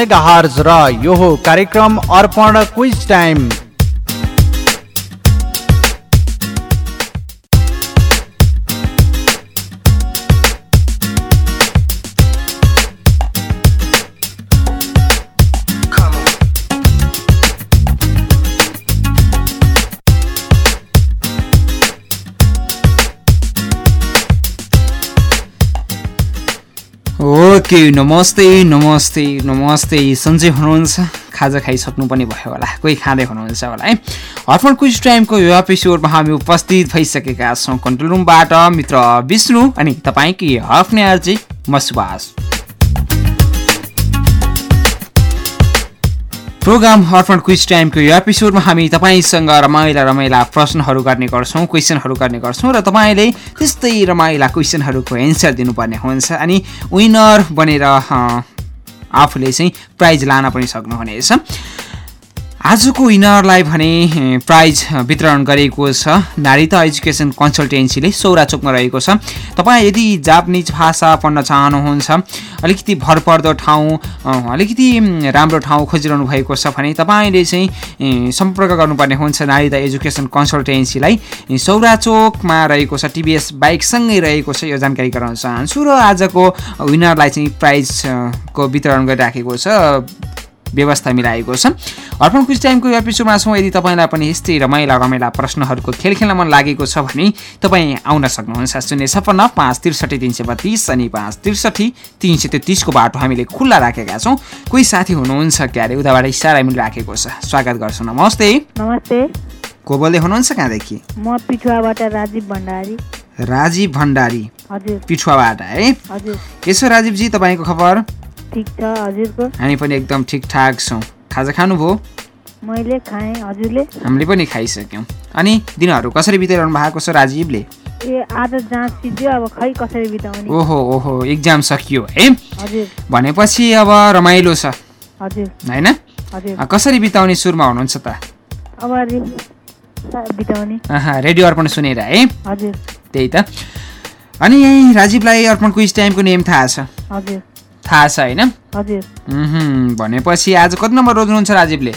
Megahertz र यो कार्यक्रम अर्पण क्विज टाइम। ओके नमस्ते नमस्ते नमस्ते। सन्चै हुनुहुन्छ? खाजा खाइसक्नु पनि भयो होला। कोही खाँदै हुनुहुन्छ होला है? अर्पण क्विज टाइमको यो एपिसोडमा हामी उपस्थित भइसकेका छौँ कन्ट्रोल रुमबाट मित्र विष्णु अनि तपाईँकै हफ्ने अर्जी म सुभाष। प्रोग्राम अर्पण क्विज टाइमको यो एपिसोडमा हामी तपाईँसँग रमाइला रमाइला प्रश्नहरू गर्ने गर्छौँ क्वेसनहरू गर्ने गर्छौँ र तपाईँले त्यस्तै रमाइला क्वेसनहरूको एन्सर दिनुपर्ने हुन्छ अनि विनर बनेर आफूले चाहिँ प्राइज लान पनि सक्नुहुनेछ। आजको विनरलाई भने प्राइज वितरण गरेको छ। नारिता एजुकेसन कन्सल्टेन्सीले सौरा चोकमा रहेको छ। तपाईँ यदि जापानिज भाषा पढ्न चाहनुहुन्छ अलिकति भरपर्दो ठाउँ अलिकति राम्रो ठाउँ खोजिरहनु भएको छ भने तपाईँले चाहिँ सम्पर्क गर्नुपर्ने हुन्छ नारिता एजुकेसन कन्सल्टेन्सीलाई ए, सौरा चोकमा रहेको छ टिभीएस बाइकसँगै रहेको छ यो जानकारी गराउन चाहन्छु र आजको विनरलाई चाहिँ प्राइजको वितरण गरिराखेको छ। व्यवस्था मिलाएको छ। अर्पण क्विज टाइमको एपिसोडमा छौँ। यदि तपाईँलाई पनि यस्तै रमाइला रमाइला प्रश्नहरूको खेल खेल्न मन लागेको छ भने तपाईँ आउन सक्नुहुन्छ। शून्य छप्पन्न पाँच त्रिसठी तिन सय बत्तिस अनि पाँच त्रिसठी तिन सय तेत्तिसको बाटो हामीले खुल्ला राखेका छौँ। कोही साथी हुनुहुन्छ क्यारे? उताबाट इसारा मिलिराखेको छ। स्वागत गर्छु। नमस्ते। नमस्ते। को बोल्दै हुनुहुन्छ कहाँदेखि? म पिठुवाबाट राजीव भण्डारी। राजीव भण्डारी। पिठुवाबाट है। छ राजीवजी तपाईँको खबर? हामी पनि एकदम ठिकठाक छौँ। खाजा खानुभयो? मैले खाएँ हजुरले? हामीले पनि खाइसक्यौँ। अनि दिनहरू कसरी बिताइरहनु भएको छ राजीवले? ए आज जाँच सिद्धियो अब खै कसरी बिताउने? ओहो ओहो इक्जाम सकियो है। हजुर। भनेपछि अब रमाइलो छ। हजुर। होइन? कसरी बिताउने सुरमा हुनुहुन्छ त? अब बिताउने। रेडियो अर्पण सुनेर है। हजुर। त्यही त। अनि यही राजीवलाई अर्पण क्विज टाइमको नेम थाहा छ। हजुर। थाहा छ होइन? भनेपछि आज कति नम्बर रोज्नुहुन्छ राजीवले?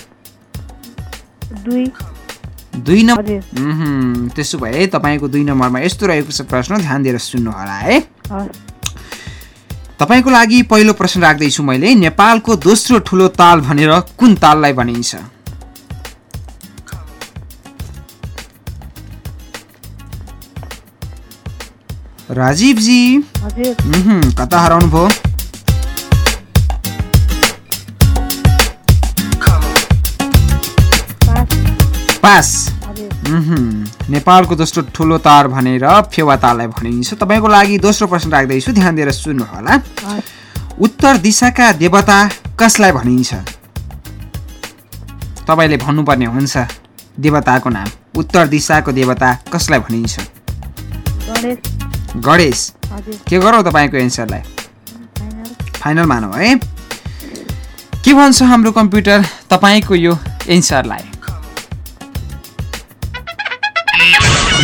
दुई। नम्बर त्यसो भए तपाईँको दुई नम्बरमा यस्तो रहेको छ प्रश्न ध्यान दिएर सुन्नु होला है? तपाईँको लागि पहिलो प्रश्न राख्दैछु मैले नेपालको दोस्रो ठुलो ताल भनेर कुन ताललाई भनिन्छ? राजीवजी। कता हराउनु भयो पास। नेपालको दोस्रो ठुलो तार भनेर फेवा ताललाई भनिन्छ। तपाईँको लागि दोस्रो प्रश्न राख्दैछु। ध्यान दिएर सुन्नु होला। उत्तर दिशाका देवता कसलाई भनिन्छ? तपाईँले भन्नुपर्ने हुन्छ। देवताको नाम। उत्तर दिशाको देवता कसलाई भनिन्छ? गणेश। के गरौँ तपाईँको एन्सरलाई? फाइनल। मानौ है। के भन्छ हाम्रो कम्प्युटर? तपाईँको यो एन्सरलाई।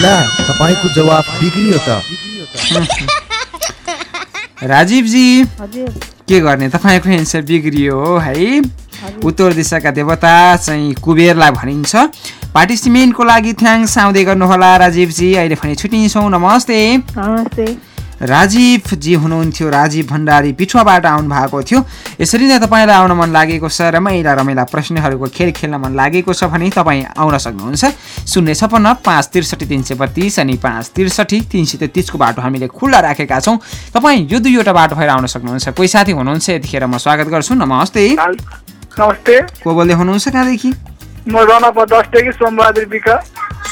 ला तपाईँको जवाब बिग्रियो त। राजीवजी हजुर। के गर्ने? तपाईँको एन्सर बिग्रियो हो उत्तर दिशाका देवता चाहिँ कुबेरलाई भनिन्छ। पार्टिसिपेन्टको लागि थ्याङ्क्स आउँदै गर्नुहोला राजीवजी। अहिले भने छुट्टिन्छौँ। नमस्ते। नमस्ते। राजीवजी हुनुहुन्थ्यो राजीव भण्डारी पिठुवाबाट आउनु भएको थियो। यसरी नै तपाईँलाई आउन मन लागेको छ रमाइला रमाइला प्रश्नहरूको खेल खेल्न मन लागेको छ भने तपाईँ आउन सक्नुहुन्छ। शून्य छपन्न पाँच त्रिसठी तिन सय बत्तिस अनि पाँच त्रिसठी तिन सय तेत्तिसको बाटो हामीले खुल्ला राखेका छौँ। तपाईँ यो दुईवटा बाटो भएर आउन सक्नुहुन्छ। कोही साथी हुनुहुन्छ? यतिखेर म स्वागत गर्छु। नमस्ते। नमस्ते। को बोल्दै हुनुहुन्छ कहाँदेखि?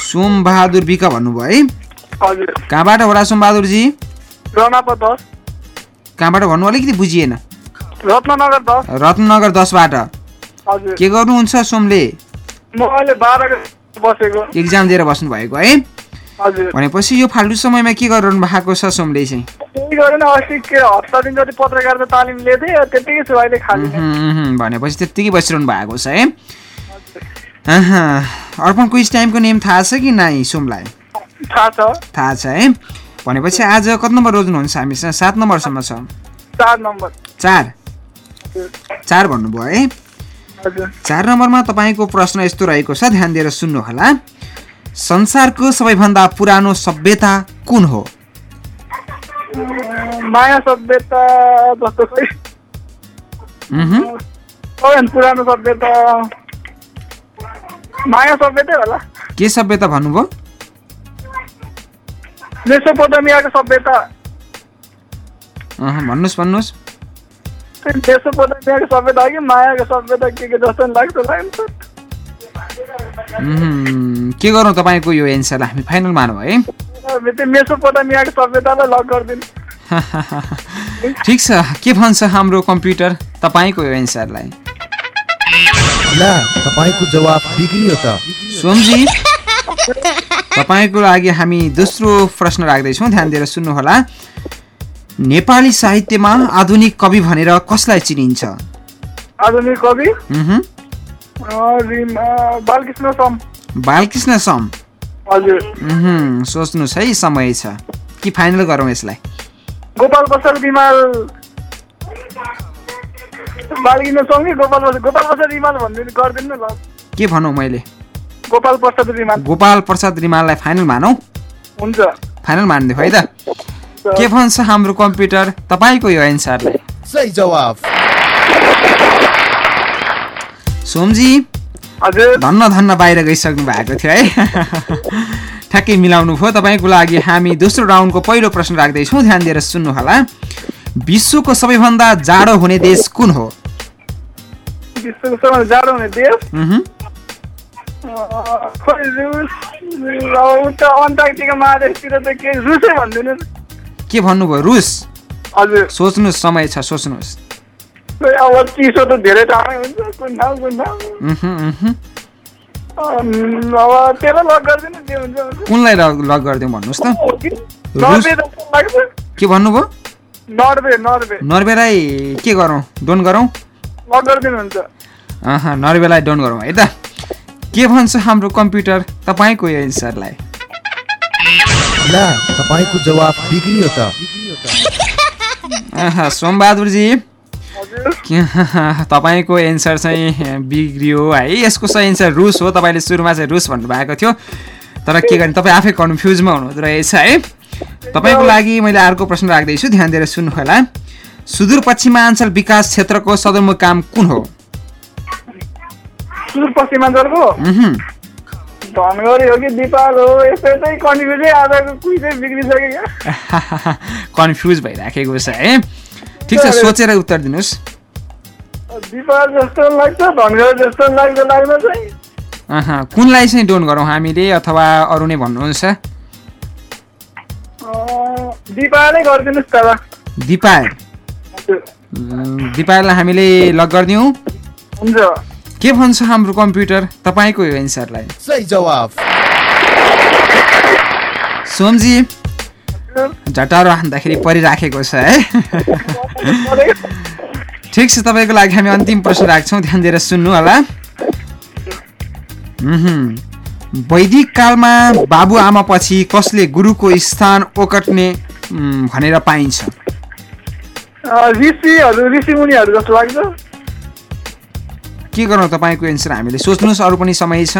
सोमबहादुर विक भन्नुभयो है। कहाँबाट होला सोमबहादुरजी? दस। कहाँबाट भन्नु? अलिकति बुझिएन। रत्ननगर दस। रत्नगर दसबाट। के गर्नुहुन्छ सोमले? म अहिले बाह्र गते बसेको। इक्जाम दिएर बस्नु भएको है भनेपछि यो फाल्टु समयमा के गरिरहनु भएको छ सोमले चाहिँ? भनेपछि त्यत्तिकै बसिरहनु भएको छ है? अर्पण क्विज टाइमको नेम थाहा छ कि नाइ सोमलाई? थाहा छ है? भनेपछि आज कति नम्बर रोज्नुहुन्छ हामीसँग सात नम्बरसम्म छ। चार नम्बर। चार? भन्नुभयो है? चार नम्बरमा तपाईँको प्रश्न यस्तो रहेको छ ध्यान दिएर सुन्नुहोला। संसारको सबैभन्दा पुरानो सभ्यता कुन हो? माया सभ्यता जस्तो खै मह्म, सबैभन्दा पुरानो सभ्यता माया सभ्यतै होला। के सभ्यता भन्नुभयो? मेसोपोटामियाको सभ्यता अहँ, भन्नुहोस् भन्नुहोस्। मेसोपोटामियाको सभ्यता कि मायाको सभ्यता के के जस्तो लाग्छ लाग्छ। के गरौँ तपाईँको यो एन्सरलाई हामी फाइनल मानौँ है? मेसोपोटामियाको सभ्यतालाई लक गरिदिनु। ठिक छ। के भन्छ हाम्रो कम्प्युटर? तपाईँको यो एन्सरलाई। ला तपाईँको जवाब बिग्रियो त। सोमजी? तपाईँको लागि हामी दोस्रो प्रश्न राख्दैछौँ। ध्यान दिएर सुन्नुहोला। नेपाली साहित्यमा आधुनिक कवि भनेर कसलाई चिनिन्छ? आधुनिक कवि? बालकृष्ण सम। बालकृष्ण सम। हजुर। मह्म, सोच्नुहोस् है समय छ। कि फाइनल गरौँ यसलाई? गोपाल बसल रिमाल बालकृष्ण सम कि गोपाल बसल गोपाल प्रसाद रिमाल भनिदिनु गरिदिनु न ल। के भनौँ मैले? गोपाल प्रसाद रिमाल। गोपाल प्रसाद रिमाललाई फाइनल मानौँ? हुन्छ। फाइनल मानिदियो है त? के भन्छ हाम्रो कम्प्युटर? तपाईँको यो एन्सरलाई सही जवाब सोमजी हजुर। धन्न धन्न बाहिर गइसक्नु भएको थियो है। ठ्याक्कै मिलाउनु भयो तपाईँको लागि। हामी दोस्रो राउन्डको पहिलो प्रश्न राख्दैछौँ। ध्यान दिएर सुन्नुहोला विश्वको सबैभन्दा जाडो हुने देश कुन हो? विश्वको सबैभन्दा जाडो हुने देश? के भन्नुभयो रुस हजुर सोच्नुहोस् समय छ सोच्नुहोस् अब चिसो त धेरै लक के। कुनलाई लग गरिदिउँ भन्नुहोस् त के भन्नुभयो नर्वे नर्वे नर्वेलाई के गरौँ डोन गरौँ लक नर्वेलाई डोन गरौँ है त के भन्छ हाम्रो कम्प्युटर तपाईँको यो एन्सरलाई? तपाईँको जवाब बिग्रियो त। सोमबहादुरजी। तपाईँको एन्सर चाहिँ बिग्रियो है। यसको सही एन्सर रुस हो। तपाईँले सुरुमा चाहिँ रुस भन्नुभएको थियो। तर के गर्ने तपाईँ आफै कन्फ्युजमा हुनुहुँदो रहेछ है। तपाईँको लागि मैले अर्को प्रश्न राख्दैछु। ध्यान दिएर सुन्नुहोला। सुदूरपश्चिमाञ्चल विकास क्षेत्रको सदरमुकाम कुन हो? सुदूरपश्चिमाञ्चलको धनगढी हो कि दिपाल हो यस्तो चाहिँ कन्फ्युजै आजको कुइ चाहिँ बिग्रिसक्यो क्या। कन्फ्युज भइराखेको छ है? ठिक छ सोचेर उत्तर दिनुहोस्। दिपाल जस्तो लाग्छ धनगढी जस्तो लाग्छ लाग्न चाहिँ। कुनलाई चाहिँ डोन गरौँ हामीले अथवा अरू नै भन्नुहुन्छ? दिपालै गरिदिनुहोस् त दिपायल हजुर। उम्, दिपायललाई हामीले लग गरिदिउँ। हुन्छ। के भन्छ हाम्रो कम्प्युटर? तपाईँको यो एन्सरलाई सही जवाब सोमजी। झटारो हान्दाखेरि परिराखेको छ है? ठिक छ तपाईँको लागि हामी अन्तिम प्रश्न राख्छौँ ध्यान दिएर सुन्नु होला। उहुँ। वैदिक कालमा बाबुआमा पछि कसले गुरुको स्थान ओकट्ने भनेर पाइन्छ? अँ, ऋषिहरू ऋषिमुनिहरू जस्तो लाग्छ। के गरौँ तपाईँको एन्सर हामीले? सोच्नुहोस् अरू पनि समय छ।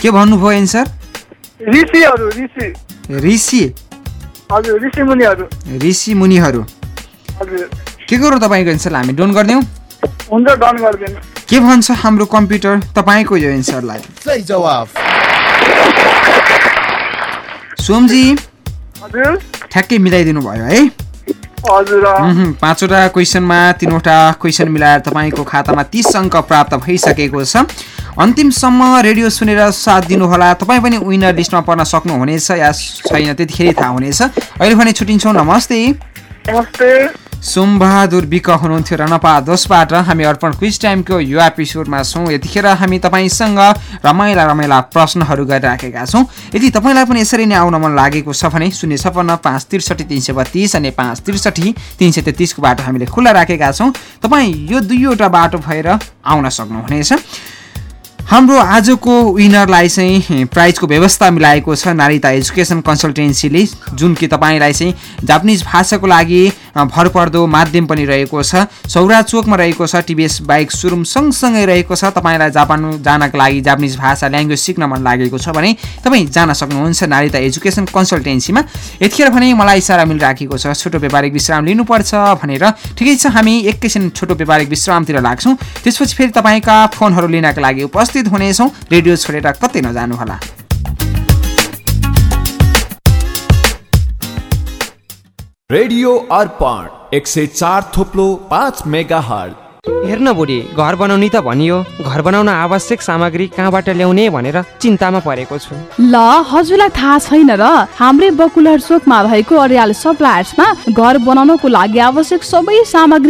के भन्नुभयो एन्सर? ऋषिहरू ऋषि। ऋषि। हजुर ऋषिमुनिहरू ऋषि मुनिहरू। हजुर। के गरौँ तपाईँको एन्सरलाई हामी डोन गरिदिउँ? हुन्छ डन गरिदिनु। के भन्छ हाम्रो कम्प्युटर? तपाईँको यो एन्सरलाई। सोमजी हजुर। ठ्याक्कै मिलाइदिनु भयो है। पाँचवटा क्वेसनमा तिनवटा क्वेसन मिलाएर तपाईँको खातामा तिस अङ्क प्राप्त भइसकेको छ। अन्तिमसम्म रेडियो सुनेर साथ दिनुहोला। तपाईँ पनि विनर लिस्टमा पर्न सक्नुहुनेछ या छैन त्यतिखेरै थाहा हुनेछ। अहिले भने छुट्टिन्छौँ। नमस्ते। नमस्ते। सोमबहादुर विक हुनुहुन्थ्यो रनपा दसबाट हामी अर्पण क्विज टाइमको यो एपिसोडमा छौँ। यतिखेर हामी तपाईँसँग रमाइला रमाइला प्रश्नहरू गरिराखेका छौँ। यदि तपाईँलाई पनि यसरी नै आउन मन लागेको छ भने शून्य छपन्न पाँच त्रिसठी तिन सय बत्तिस अनि पाँच त्रिसठी तिन सय तेत्तिसको बाटो हामीले खुल्ला राखेका छौँ। तपाईँ यो दुईवटा बाटो भएर आउन सक्नुहुनेछ। हाम्रो आजको विनरलाई चाहिँ प्राइजको व्यवस्था मिलाएको छ नारिता एजुकेसन कन्सल्टेन्सीले जुन कि तपाईँलाई चाहिँ जापानिज भाषाको लागि भरपर्दो माध्यम पनि रहेको छ। सौरा चोकमा रहेको छ टिबिएस बाइक सोरुम सँगसँगै रहेको छ। तपाईँलाई जापान जानका लागि जापानिज भाषा ल्याङ्ग्वेज सिक्न मन लागेको छ भने तपाईँ जान सक्नुहुन्छ नारिता एजुकेसन कन्सल्टेन्सीमा यतिखेर भने मलाई इसारा मिलिराखेको छ। छोटो व्यापारिक विश्राम लिनुपर्छ भनेर। ठिकै छ हामी एकैछिन छोटो व्यापारिक विश्रामतिर लाग्छौँ। त्यसपछि फेरि तपाईँका फोनहरू लिनका लागि उपस्थित हुनेछौँ। रेडियो छोडेर कतै नजानुहोला। रेडियो अर्पण एक सय चार थोप्लो पाँच मेगा हल हेर्न बुढी घर बनाउने त भनियो। घर बनाउन आवश्यक सामग्री कहाँबाट ल्याउने भनेर चिन्तामा परेको छु। ल हजुरलाई थाहा छैन र। हाम्रै बकुलर चोकमा भएको अर्याल सप्लायर्समा घर बनाउनको लागि आवश्यक सबै सामग्री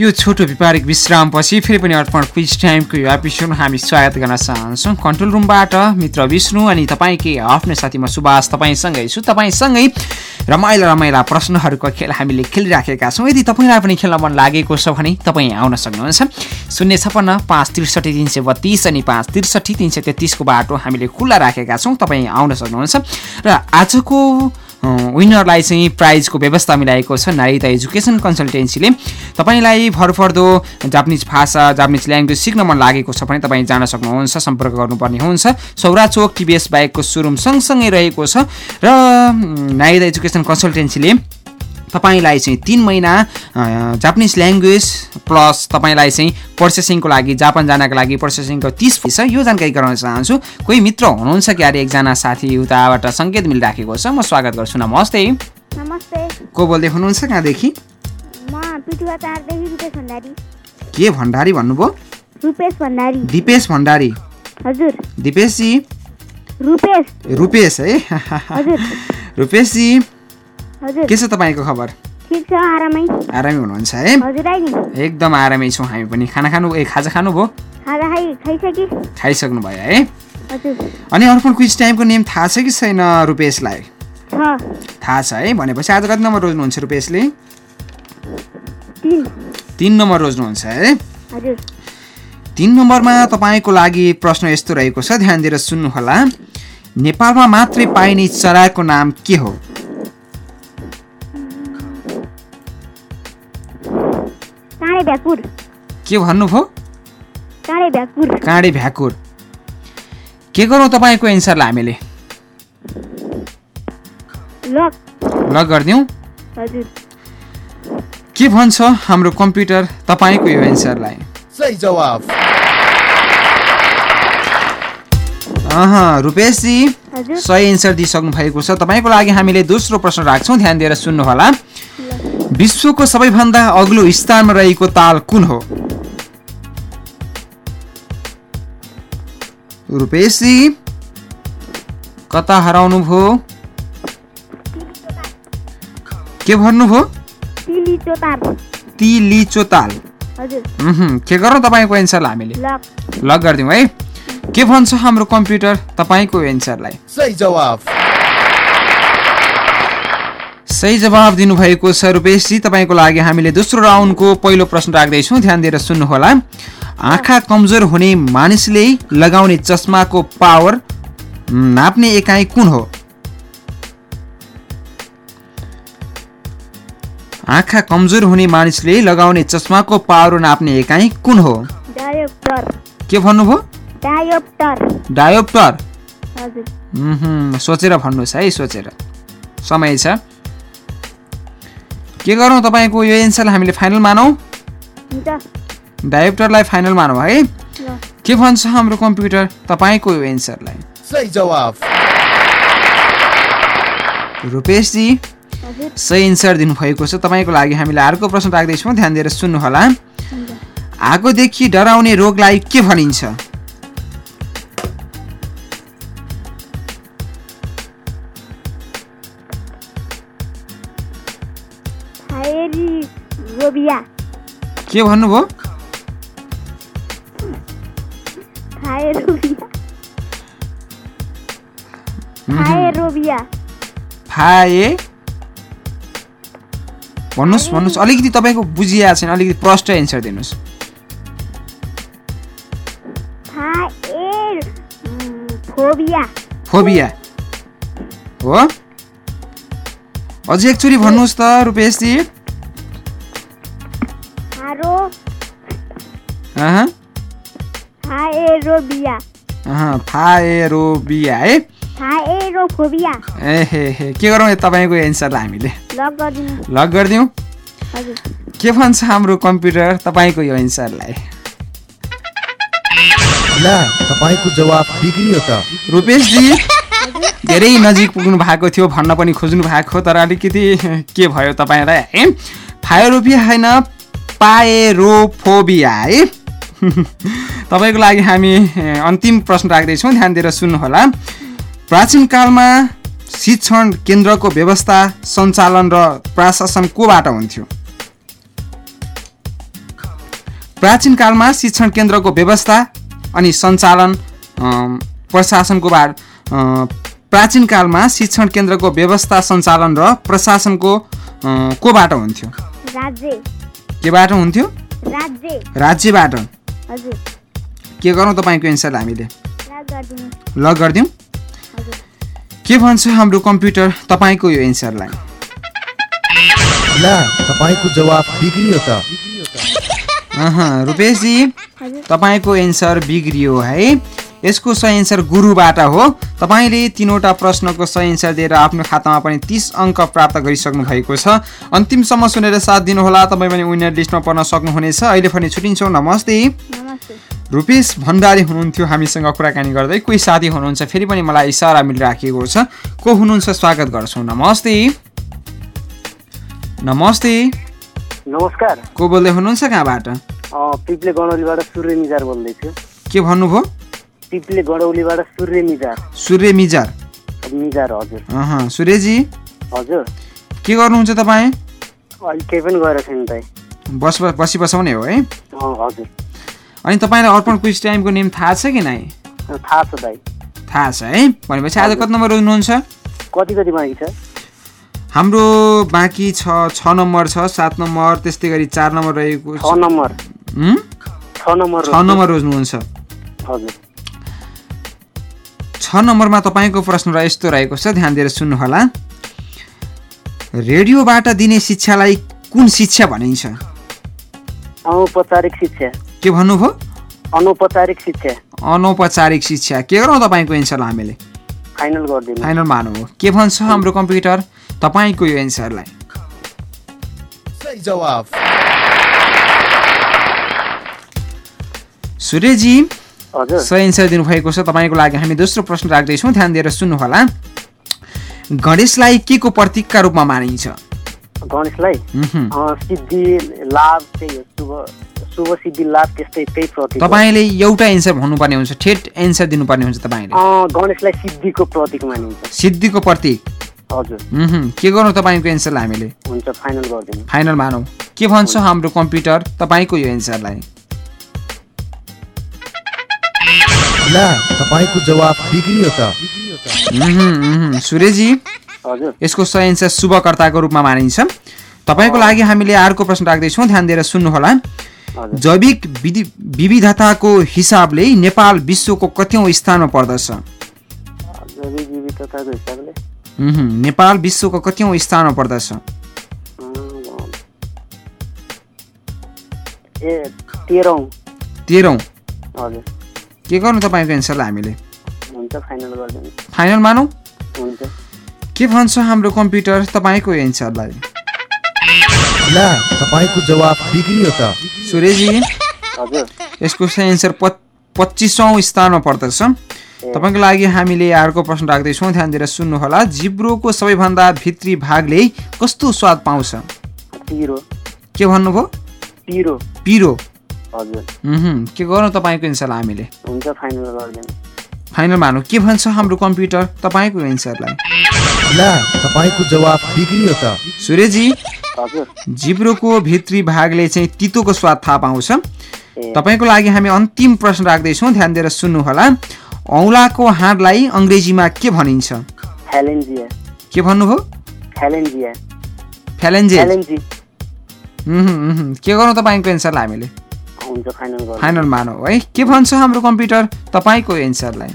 यो छोटो व्यापारिक विश्रामपछि फेरि पनि अर्पण क्विज टाइमको यो एपिसोड हामी स्वागत गर्न चाहन्छौँ। कन्ट्रोल रुमबाट मित्र विष्णु अनि तपाईँकै आफ्नो साथीमा सुभाष तपाईँसँगै छु। तपाईँसँगै रमाइला रमाइला प्रश्नहरूको खेल हामीले खेलिराखेका छौँ। यदि तपाईँलाई पनि खेल्न मन लागेको छ भने तपाईँ आउन सक्नुहुन्छ। शून्य छपन्न पाँच त्रिसठी तिन सय बत्तिस अनि पाँच त्रिसठी तिन सय तेत्तिसको बाटो हामीले खुल्ला राखेका छौँ। तपाईँ आउन सक्नुहुन्छ। र आजको विनरलाई चाहिँ प्राइजको व्यवस्था मिलाएको छ नारिता एजुकेसन कन्सल्टेन्सीले तपाईँलाई भरपर्दो जापानिज भाषा जापानिज ल्याङ्ग्वेज सिक्न मन लागेको छ भने तपाईँ जान सक्नुहुन्छ सम्पर्क गर्नुपर्ने हुन्छ। सौरा चोक बाइकको सोरुम सँगसँगै रहेको छ। र नारिता एजुकेसन कन्सल्टेन्सीले तपाईँलाई चाहिँ तिन महिना जापानिज ल्याङ्ग्वेज प्लस तपाईँलाई चाहिँ प्रोसेसिङको लागि जापान जानका लागि प्रोसेसिङको तिस पैसा यो जानकारी गराउन चाहन्छु। कोही मित्र हुनुहुन्छ कि अरे एकजना साथी उताबाट सङ्केत मिलिराखेको छ म स्वागत गर्छु। नमस्ते। नमस्ते। को बोल्दै हुनुहुन्छ कहाँदेखि? के भण्डारी भन्नुभयो? दिपेश भण्डारी। हजुर। दिपेशजी। रुपेश। रुपेश है? रुपेशजी। के छ तपाईँको खबर? आरामै। हुनुहुन्छ है? एकदम आरामै छौँ हामी पनि। खाना खानु ए खाजा खानुभयो खाइसक्नु भयो है? अनि अर्पण क्विज टाइमको नेम थाहा छ कि छैन रुपेशलाई? थाहा छ है? भनेपछि आज कति नम्बर रोज्नुहुन्छ रुपेशले? तिन। नम्बर रोज्नुहुन्छ है? तिन नम्बरमा तपाईँको लागि प्रश्न यस्तो रहेको छ ध्यान दिएर सुन्नुहोला। नेपालमा मात्रै पाइने चराको नाम के हो? काँडे भ्याकुर। के भन्नुभयो? काँडे भ्याकुर। काँडे भ्याकुर। के गरौँ तपाईँको एन्सरलाई हामीले? लक। ल गरिदिउँ। हजुर। के भन्छ हाम्रो कम्प्युटर तपाईँको यो एन्सरलाई? सही जवाफ। अह रुपेशजी सही एन्सर दिइसक्नु भएको छ। तपाईँको लागि हामीले दोस्रो प्रश्न राख्छौँ। ध्यान दिएर सुन्नुहोला। विश्वको सबैभन्दा अग्लो स्थानमा रहेको ताल कुन हो? रुपेशजी कता हराउनु भयो? के भन्नुभयो तिली चोतार तिलिचो ताल हजुर। उहुँ, के गरौँ तपाईँको एन्सरलाई हामीले? लक। लग गरिदिउँ है। के भन्छ हाम्रो कम्प्युटर तपाईँको एन्सरलाई? सही जवाफ। सही जवाब दिनुभएको छ रुपेशजी। तपाईँको लागि हामीले दोस्रो राउन्डको पहिलो प्रश्न राख्दैछौँ। ध्यान दिएर सुन्नुहोला। आँखा कमजोर हुने मानिसले लगाउने चस्माको पावर नाप्ने एकाइ कुन हो? आँखा कमजोर हुने मानिसले लगाउने चस्माको पावर नाप्ने एकाइ कुन हो? डायोप्टर। के भन्नुभयो? डायोप्टर। सोचेर भन्नुहोस् है सोचेर। समय छ। के गरौँ तपाईँको यो एन्सरलाई हामीले फाइनल मानौँ? हुन्छ। डायोप्टरलाई फाइनल मानौँ है। ल। के भन्छ हाम्रो कम्प्युटर? तपाईँको यो एन्सरलाई। सही जवाफ। रुपेशजी सही एन्सर दिनुभएको छ। तपाईँको लागि हामीले अर्को प्रश्न राख्दैछौँ। ध्यान दिएर सुन्नुहोला। आगोदेखि डराउने रोगलाई के भनिन्छ? के भन्नुभयो? फाए भन्नुहोस् भन्नुहोस्। अलिकति तपाईँको बुझिया छैन अलिकति प्रष्ट एन्सर दिनुहोस्। फोबिया। हो? अझै एकचोटि भन्नुहोस् त रुपेशजी। फाएरोबिया है ए? हे हे के गरौँ तपाईँको एन्सरलाई हामीले? लक गरिदिउँ। हजुर। के भन्छ हाम्रो कम्प्युटर? तपाईँको यो एन्सरलाई। ला तपाईँको जवाफ बिग्रियो त। रुपेशजी धेरै नजिक पुग्नु भएको थियो भन्न पनि खोज्नु भएको तर अलिकति के भयो तपाईँलाई है फायरोपिया होइन पाएरोफोबिया है तपाईँको लागि हामी अन्तिम प्रश्न राख्दैछौँ। ध्यान दिएर सुन्नुहोला। प्राचीन कालमा शिक्षण केन्द्रको व्यवस्था सञ्चालन र प्रशासन कोबाट हुन्थ्यो? प्राचीन कालमा शिक्षण केन्द्रको व्यवस्था अनि सञ्चालन प्रशासनको अ, प्राचीन कालमा शिक्षण केन्द्रको व्यवस्था सञ्चालन र प्रशासनको कोबाट हुन्थ्यो? केबाट हुन्थ्यो? राज्य। राज्यबाट। हजुर। के गरौँ तपाईँको एन्सर हामीले? लक गरिदिउँ? हजुर। के भन्छ हाम्रो कम्प्युटर तपाईँको यो एन्सरलाई? ला तपाईँको जवाफ बिग्रियो त। रुपेशजी तपाईँको एन्सर बिग्रियो है। यसको सही एन्सर गुरुबाट हो। तपाईँले तिनवटा प्रश्नको सही एन्सर दिएर आफ्नो खातामा पनि तिस अङ्क प्राप्त गरिसक्नु भएको छ। अन्तिमसम्म सुनेर साथ दिनुहोला तपाईँ पनि विनर लिस्टमा पर्न सक्नुहुनेछ। अहिले पनि छुट्टिन्छौँ नमस्ते। नमस्ते। रुपेश भण्डारी हुनुहुन्थ्यो हामीसँग कुराकानी गर्दै। कोही साथी हुनुहुन्छ फेरि पनि मलाई इसारा मिलिराखेको छ। को हुनुहुन्छ स्वागत गर्छौँ। नमस्ते। नमस्ते। नमस्कार। को बोल्दै हुनुहुन्छ कहाँबाट? अँ, पिप्ले गणौलीबाट सूर्य मिजार बोल्दैछु। के भन्नुभयो? पिप्ले गडौलीबाट सूर्य मिजार। सूर्य मिजार। मिजार हजुर। अहँ, सूर्यजी? हजुर। के गर्नुहुन्छ तपाईँ? अहिले केही पनि गरेको छैन त बस बसी बसाउने हो है? हजुर। अनि तपाईँलाई अर्पण क्विज टाइमको नेम थाहा छ कि नै थाहा छ दाइ। थाहा छ है? भनेपछि आज कति नम्बर रोज्नुहुन्छ? कति कति बाँकी छ? हाम्रो बाँकी छ छ नम्बर छ सात नम्बर त्यस्तै गरी चार नम्बर रहेको छ। नम्बर। हुँ? छ नम्बर छ नम्बर रोज्नुहुन्छ। हजुर। छ नम्बरमा तपाईँको प्रश्न र यस्तो रहेको छ ध्यान दिएर सुन्नुहोला। रेडियोबाट दिने शिक्षालाई कुन शिक्षा भनिन्छ? अनौपचारिक शिक्षा। के भन्नुभयो? अनौपचारिक शिक्षा। अनौपचारिक शिक्षा। के गरौँ तपाईँको एन्सर हामीले? फाइनल गरिदिनु। फाइनल मानौ हो के भन्छ हाम्रो कम्प्युटर? तपाईँको यो एन्सरलाई। सही जवाफ। सूर्यजी एन्सर दिनुभएको छ। तपाईँको लागि हामी दोस्रो प्रश्न राख्दैछौँ। ध्यान दिएर सुन्नुहोला। गणेशलाई के को प्रतीकका रूपमा मानिन्छ? गणेशलाई? सिद्धि लाभ शुभ सिद्धि लाभ त्यस्तै त्यही प्रतीक। तपाईँले एउटा एन्सर भन्नुपर्ने हुन्छ। ठेट एन्सर दिनुपर्ने हुन्छ तपाईँले। गणेशलाई सिद्धिको प्रतीक मानिन्छ। सिद्धिको प्रतीक। हजुर। के गर्नु तपाईँको एन्सरलाई हामीले? हुन्छ फाइनल गरिदिनु। फाइनल मानौ। के भन्छ हाम्रो कम्प्युटर? तपाईँको यो एन्सरलाई ला तपाईँको जवाफ बिग्रियो त। सूर्यजी हजुर। यसको सही एन्सर शुभकर्ताको रूपमा मानिन्छ। तपाईँको लागि हामीले अर्को प्रश्न राख्दैछौँ ध्यान दिएर सुन्नुहोला। जैविक विधि विविधताको हिसाबले नेपाल विश्वको कत्यौँ स्थानमा पर्दछ। जैविक विविधताको हिसाबले? मह्म, नेपाल विश्वको कत्यौँ स्थानमा पर्दछ। तेह्रौँ। के गर्नु तपाईँको एन्सरलाई हामीले? हुन्छ फाइनल मानौ? हुन्छ। के भन्छ हाम्रो कम्प्युटर? तपाईँको एन्सरलाई ला तपाईँको जवाफ बिग्रियो त। हजुर। यसको सही एन्सर प पच्चिसौँ स्थानमा पर्दछ। तपाईँको लागि हामीले अर्को प्रश्न राख्दैछौँ। ध्यान दिएर सुन्नुहोला। जिब्रोको सबैभन्दा भित्री भागले कस्तो स्वाद पाउँछ? पिरो। के भन्नुभयो? पिरो। पिरो। हजुर। के गर्नु तपाईँको एन्सरलाई हामीले? हुन्छ फाइनल गरिदिनु। फाइनल मानौ के भन्छ हाम्रो कम्प्युटर? तपाईँको एन्सरलाई ला तपाईँको जवाफ बिग्रियो त। सूर्यजी जिब्रोको भित्री भागले चाहिँ तितोको स्वाद थाहा पाउँछ। तपाईँको लागि हामी अन्तिम प्रश्न राख्दैछौँ ध्यान दिएर सुन्नुहोला। औँलाको हाडलाई अङ्ग्रेजीमा के भनिन्छ? के भन्नुभयो के गरौँ तपाईँको एन्सरलाई हामीले? फाइनल मानौ। है के भन्छ हाम्रो कम्प्युटर? तपाईँको एन्सरलाई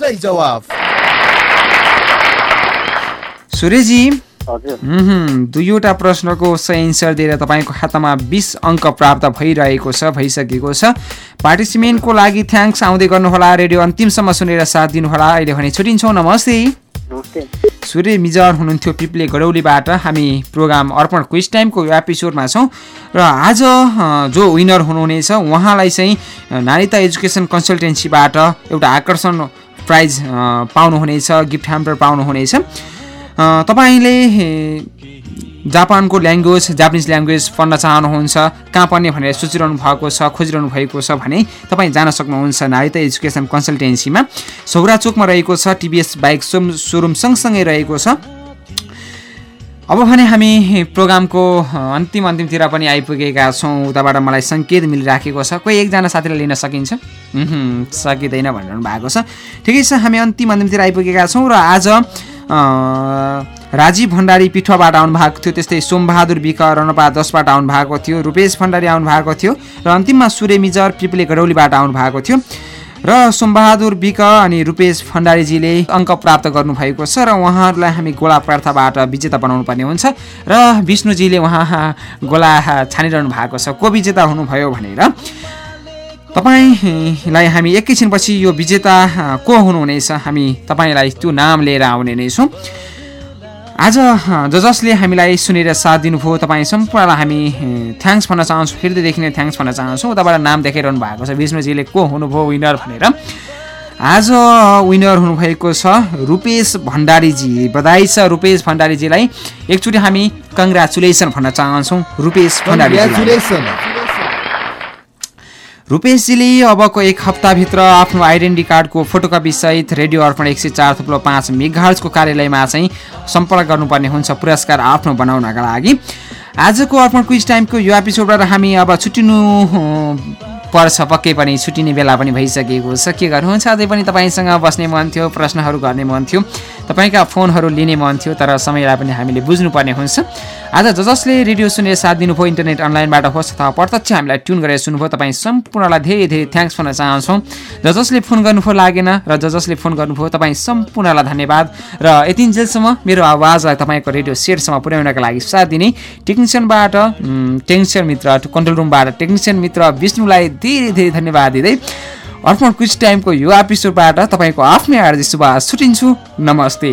सही जवाफ। दुईवटा प्रश्नको सही एन्सर दिएर तपाईँको खातामा बिस अङ्क प्राप्त भइरहेको छ भइसकेको छ। पार्टिसिपेन्टको लागि थ्याङ्क्स आउँदै गर्नुहोला रेडियो अन्तिमसम्म सुनेर साथ दिनुहोला। अहिले भने छुट्टिन्छौँ नमस्ते। सूर्य मिजर हुनुहुन्थ्यो पिप्ले गडौलीबाट। हामी प्रोग्राम अर्पण क्विज टाइमको यो एपिसोडमा छौँ। र आज जो विनर हुनुहुनेछ उहाँलाई चाहिँ नारिता एजुकेसन कन्सल्टेन्सीबाट एउटा आकर्षण प्राइज पाउनुहुनेछ गिफ्ट ह्याम्पर पाउनुहुनेछ। तपाईँले जापानको ल्याङ्ग्वेज जापानिज ल्याङ्ग्वेज पढ्न चाहनुहुन्छ कहाँ पढ्ने भनेर सोचिरहनु भएको छ खोजिरहनु भएको छ भने तपाईँ जान सक्नुहुन्छ नारिता एजुकेसन कन्सल्टेन्सीमा। सौरा चोकमा रहेको छ टिभीएस बाइक सोम सोरुम सँगसँगै रहेको छ। अब भने हामी प्रोग्रामको अन्तिम अन्तिमतिर पनि आइपुगेका छौँ। उताबाट मलाई सङ्केत मिलिराखेको छ। कोही एकजना साथीलाई लिन सकिन्छ? सकिँदैन भनिरहनु भएको छ। ठिकै छ हामी अन्तिम अन्तिमतिर आइपुगेका छौँ र आज राजीव भण्डारी पिठुवाबाट आउनु भएको थियो त्यस्तै सोमबहादुर विक रनपा दसबाट आउनु भएको थियो रुपेश भण्डारी आउनु भएको थियो र अन्तिममा सूर्य मिजर पिपले गडौलीबाट आउनु भएको थियो। र सोमबहादुर विक अनि रुपेश भण्डारीजीले अङ्क प्राप्त गर्नुभएको छ र उहाँहरूलाई हामी गोला प्रार्थाबाट विजेता बनाउनु पर्ने हुन्छ र विष्णुजीले उहाँ गोला छानिरहनु भएको छ। को विजेता हुनुभयो भनेर तपाईँलाई हामी एकैछिनपछि यो विजेता को हुनुहुनेछ? हामी तपाईँलाई त्यो नाम लिएर आउने नै छौँ। आज ज जसले हामीलाई सुनेर साथ दिनुभयो तपाईँ सम्पूर्णलाई हामी थ्याङ्क्स भन्न चाहन्छौँ। हृदयदेखि नै थ्याङ्क्स भन्न चाहन्छौँ। उताबाट नाम देखाइरहनु भएको छ। विष्णुजीले को हुनुभयो विनर भनेर। आज विनर हुनुभएको छ रुपेश भण्डारीजी। बधाई छ रुपेश भण्डारीजीलाई। एकचोटि हामी कङ्ग्रेचुलेसन भन्न चाहन्छौँ रुपेश कङ्ग्रेचुलेसन रुपेशजीले अबको एक हप्ताभित्र आफ्नो आइडेन्टिटी कार्डको फोटोकपी सहित रेडियो अर्पण एक सय चार थुप्रो पाँच मेघार्जको कार्यालयमा चाहिँ सम्पर्क गर्नुपर्ने हुन्छ पुरस्कार आफ्नो बनाउनका लागि। आजको अर्पण क्विज टाइमको यो एपिसोडबाट हामी अब छुट्टिनु पर्छ पक्कै पनि छुट्टिने बेला पनि भइसकेको छ। के गर्नुहुन्छ? अझै पनि तपाईँसँग बस्ने मन थियो प्रश्नहरू गर्ने मन थियो। तपाईँका फोनहरू लिने मन थियो तर समयलाई पनि हामीले बुझ्नुपर्ने हुन्छ। आज ज जसले रेडियो सुनेर साथ दिनुभयो इन्टरनेट अनलाइनबाट होस् अथवा प्रत्यक्ष हामीलाई ट्युन गरेर सुन्नुभयो तपाईँ सम्पूर्णलाई धेरै धेरै थ्याङ्क्स भन्न चाहन्छौँ। ज जसले फोन गर्नुभयो लागेन र ज जसले फोन गर्नुभयो तपाईँ सम्पूर्णलाई धन्यवाद। र यतिन्जेलसम्म मेरो आवाजलाई तपाईँको रेडियो सेटसम्म पुर्याउनका लागि साथ दिने टेक्निसियनबाट टेक्निसियन मित्र कन्ट्रोल रुमबाट टेक्निसियन मित्र विष्णुलाई धेरै धेरै धन्यवाद दिँदै अर्पण क्विज टाइमको यो एपिसोडबाट तपाईँको आफ्नै आर्जी सुभाष छुटिन्छु। नमस्ते।